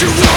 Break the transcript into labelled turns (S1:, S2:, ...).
S1: You're